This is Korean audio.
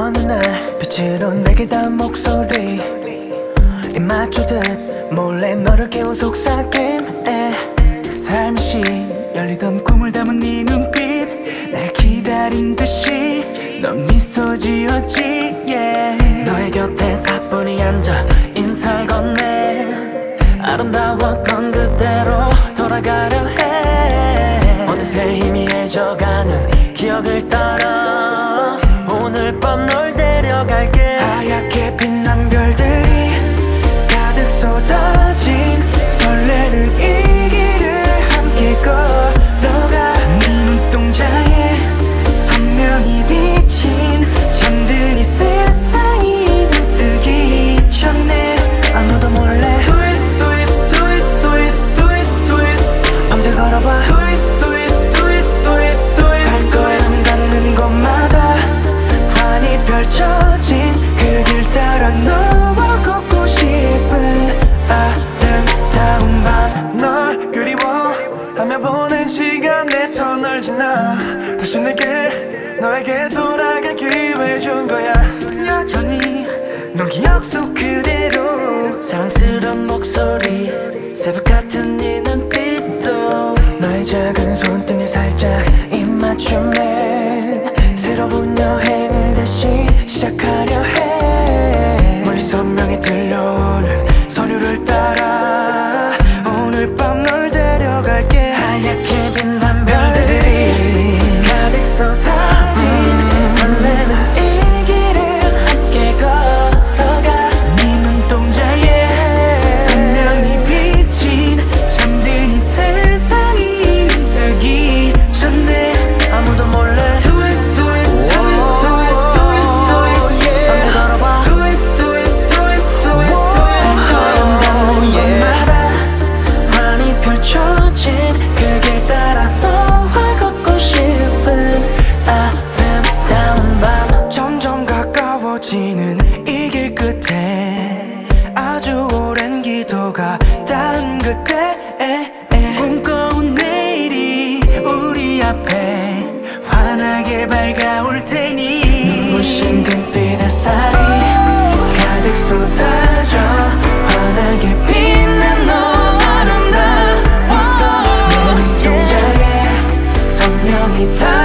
사랑스러운 내게 닿은 목소리. 입 맞추듯 몰래 너를 깨운 속삭임 살며시 열리던 꿈을 담은 네 눈빛. 날 기다린 듯이 넌 미소 지었지. Yeah. 너의 곁에 사뿐히 앉아 인사를 건네. 아름다웠던 그대로 돌아가려 해. 어느새 희미해져가는 다시 내게 너에게 돌아갈 기회를 준 거야. 여전히 넌 기억 속 그대로 사랑스러운 목소리 새벽 같은 네 눈빛도 너의 작은 손등에 살짝 입맞춤해 새로운 여행을 다시 시작하 꿈꿔온 내일이 우리 앞에 환하게 밝아올 테니. 눈부신 금빛 햇살이 가득 쏟아져 환하게 빛난 너 아름다워 내 눈동자에 선명히 다